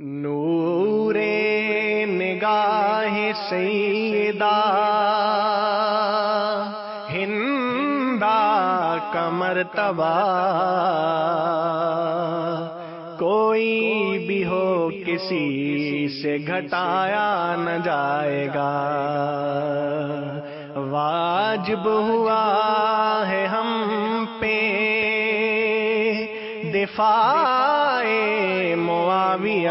نور نگاہ سیدہ ہندا کمر تبا کوئی بھی ہو کسی سے گھٹایا نہ جائے گا۔ واجب ہوا دفاع معاویہ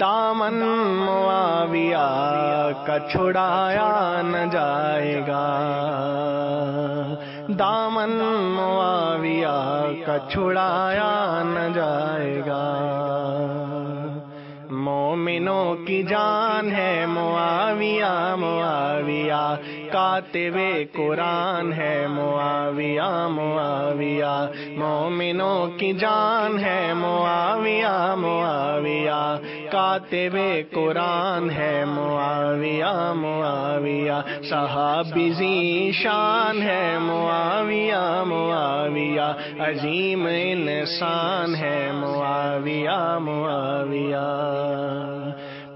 دامن معاویہ کا چھڑایا نہ جائے گا۔ دامن معاویہ کا چھڑایا نہ جائے گا۔ مومنوں کی جان ہے معاویہ معاویہ کاتب قرآن ہے، معاویہ معاویہ۔ مومنوں کی جان ہے، معاویہ معاویہ۔ کاتب قرآن ہے، معاویہ معاویہ۔ صحابی شان ہے، معاویہ معاویہ۔ عظیم انسان ہے، معاویہ معاویہ۔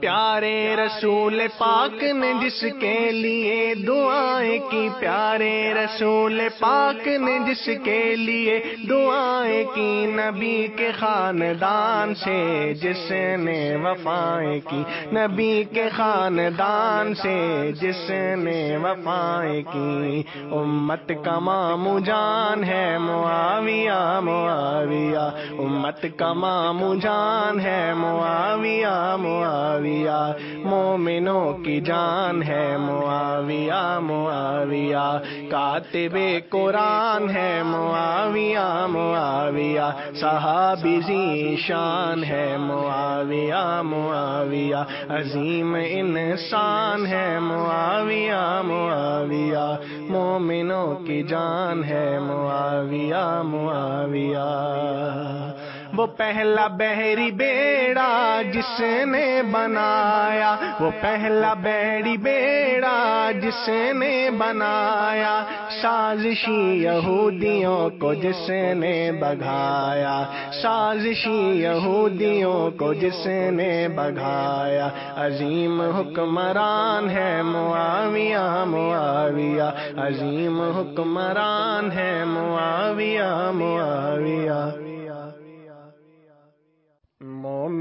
پیارے رسول پاک نے جس کے لیے دعائیں کی، پیارے رسول پاک نے جس کے لیے دعائیں کی، نبی کے خاندان سے جس نے وفائیں کی، نبی کے خاندان سے جس نے وفائیں کی۔ امت کا مامو جان ہے، معاویہ معاویہ۔ امت کا مامو جان ہے، معاویہ معاویہ۔ مومنوں کی جان ہے، معاویہ معاویہ، کاتب قرآن ہے، معاویہ معاویہ، صحابی شان ہے، معاویہ معاویہ، عظیم انسان ہے، معاویہ معاویہ، مومنوں کی جان ہے، معاویہ معاویہ۔ وہ پہلا بحری بیڑا جس نے بنایا، وہ پہلا بحری بیڑا جس نے بنایا، سازشی یہودیوں کو جس نے بگایا سازشی یہودیوں کو جس نے بگایا عظیم حکمران ہے معاویہ معاویہ۔ عظیم حکمران ہے معاویہ معاویہ۔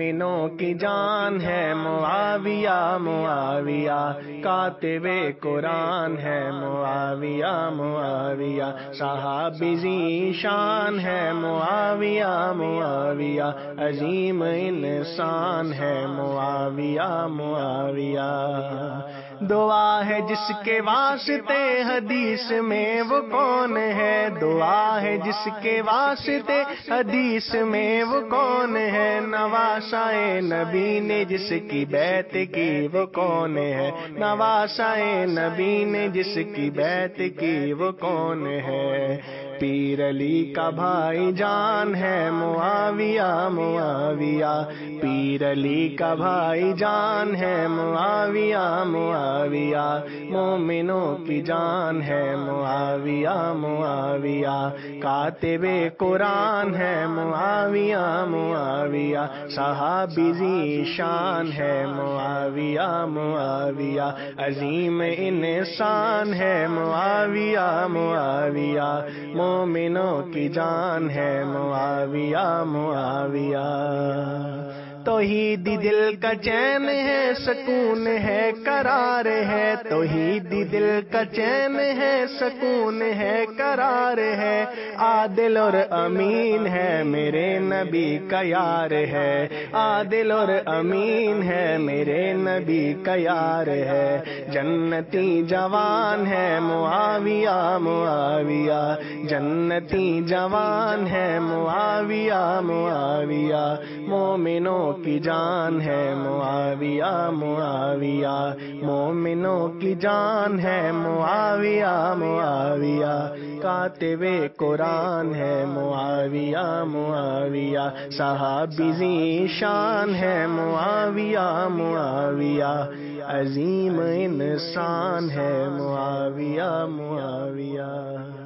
مومنوں کی جان ہے، معاویہ معاویہ، کاتب قرآن ہے، معاویہ معاویہ، صحابی شان ہے، معاویہ معاویہ، عظیم انسان ہے، معاویہ معاویہ۔ دعا ہے جس کے واسطے حدیث میں وہ کون ہے؟ دعا ہے جس کے واسطے حدیث میں وہ کون ہے؟ نواسائے نبی نے جس کی بیت کی وہ کون ہے؟ نواسائے نبی نے جس کی بیت کی وہ کون ہے؟ پیر علی کا بھائی جان ہے، معاویہ معاویہ۔ پیر علی کا بھائی جان ہے، معاویہ معاویہ۔ مومنوں کی جان ہے، معاویہ معاویہ۔ کاتب قرآن ہے، معاویہ معاویہ۔ صحابی شان ہے، معاویہ معاویہ۔ عظیم انسان ہے، معاویہ معاویہ۔ مومنوں کی جان ہے معاویہ معاویہ توحید دل کا چین ہے، سکون ہے، قرار ہے۔ توحید دل کا چین ہے، سکون ہے، قرار ہے۔ عادل اور امین ہے، میرے نبی کا یار ہے۔ عادل اور امین ہے، میرے نبی کا یار ہے۔ جنتی جوان ہے، معاویہ معاویہ۔ جنتی جوان ہے، معاویہ معاویہ۔ مومنوں کی جان ہے، معاویہ معاویہ، مومنوں کی جان ہے، معاویہ معاویہ کاتب قرآن ہے، معاویہ معاویہ، صحابی شان ہے، معاویہ معاویہ، عظیم انسان ہے، معاویہ معاویہ۔